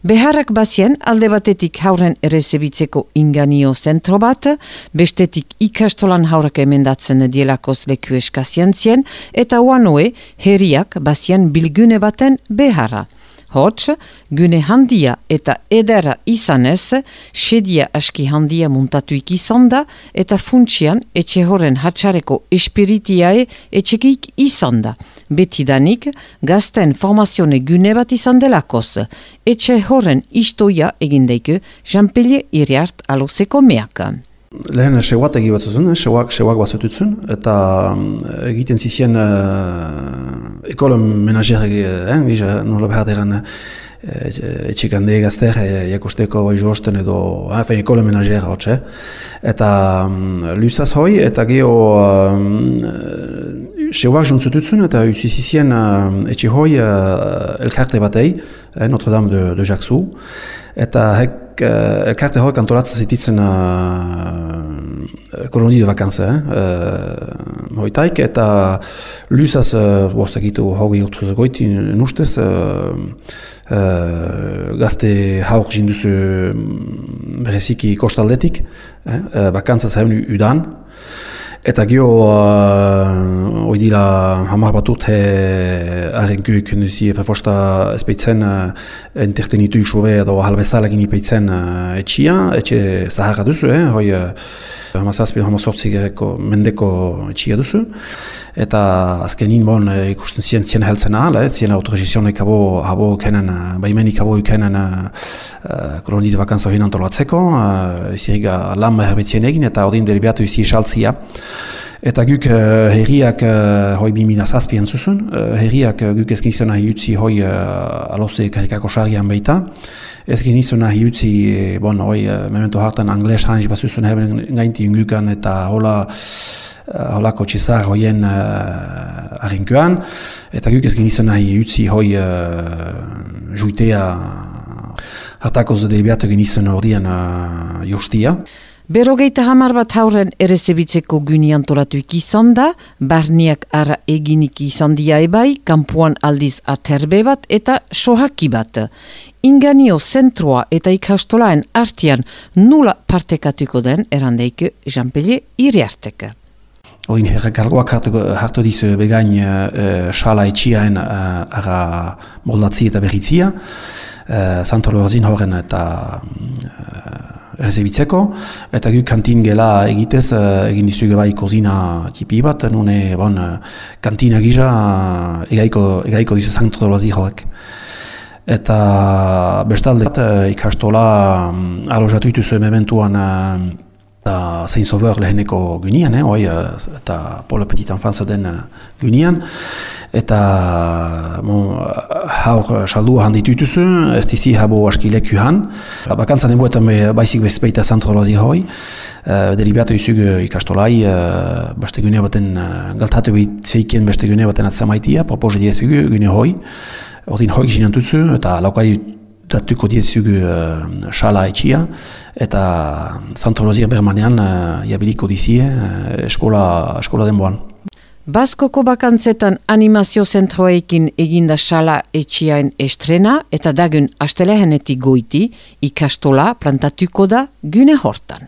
Beharrak bazien alde batetik hauren errezebitzeko inganio zentro bat, bestetik ikastolan haurak emendatzen dielakoz leku eskazientzien, eta uanoe herriak bazien bilgune baten beharra. Hots, gune handia eta edera izanez, sedia aski handia muntatuik izan da, eta funtsian etxe horren hatxareko espiritiae etxekik izan da. Betidanik, gazten formazione gune bat izan delakoz. Etxe horren istoia egindeike, Jean-Pellier iriart aloseko meaka. Lehen seuak egi bat zuzun, seuak, seuak bat zututzen, eta egiten zizien uh, ekolo menajer eh, gisa, nola behar degan etxik handi jakusteko bai josten edo, hafen ekolo menajer hau Eta um, lusaz hoi, eta geho um, seuak jontzututzen, eta usizizien uh, etxe hoi uh, elkarte batei, eh, Notre Dame de, de Jacques eta hek uh, elkarte hori kantoratzen zititzen uh, kolonie de vakanze, eh? uh, hoitaik, eta lusaz, uh, bostak gitu hori urtuz goiti nustez, uh, uh, gazte haur jinduzu bereziki kostaldetik, eh? uh, vakantzaz udan, Eta gio, uh, oi dira, hamar bat urte arrenkuk nuzi epafosta espeitzen uh, entertenitu isobe edo halbezalak inipeitzen uh, etxia, etxe zaharra duzu, eh? hoi uh, hamazazpi, hamazortzi gereko mendeko etxia duzu. Eta azkenin bon ikusten zien zien heltzen ahal, eh? zien autorizizionek abo, abo kenen, baimenik abo ikenen uh, koloni de vakanza hori antolatzeko, uh, ziriga lan meherbetzien egin eta odin delibiatu izi isaltzia. Eta guk uh, herriak uh, hoi bimina zazpian zuzun, uh, herriak uh, guk ezkin izan nahi utzi hoi uh, aloze karikako sarian baita. Ezkin izan nahi utzi, bon, hoi uh, memento hartan angles hanz bat zuzun heben gainti ungukan eta hola uh, holako txezar hoien uh, arrinkoan. Eta guk ezkin izan nahi utzi hoi uh, juitea hartako zede beatu genizan ordian uh, jostia. Berogeita hamar bat hauren erezebitzeko gyni antolatuik izan da, barniak ara eginik izan dia ebai, kampuan aldiz aterbe bat eta sohaki bat. Inganio zentroa eta ikastolaen artian nula partekatuko den erandeike Jean-Pellier iriarteke. Oin herrakargoak hartu, hartu dizu begain uh, sala etxiaen uh, ara moldatzi eta berritzia, uh, zantolo horren eta errezebitzeko, eta gu kantin gela egitez, uh, egin dizuge bai kozina tipi bat, nune bon, kantina gisa egaiko, egaiko dizu zantro dolazi joak. Eta bestalde ikastola um, alojatu ituzu emementuan uh, eta zein sober leheneko gynian, eh, oi, eta polo petit enfantza den gynian eta bon, haur saldu handitu dituzu, ez dizi habo aski leku han. Bakantzan ebuetan baizik bezpeita zentrolozi hoi, uh, delibatu izug ikastolai, uh, beste gune baten, galtatu zeikien beste gune baten atzamaitia, proposa diezugu gune hoi, ordin hoi ginen tutzu, eta laukai datuko diezugu uh, sala etxia, eta zentrolozia bermanean uh, jabiliko dizie uh, eskola, eskola denboan. Baskoko bakantzetan animazio zentroekin eginda sala etxiain estrena eta dagun astelehenetik goiti ikastola plantatuko da gune hortan.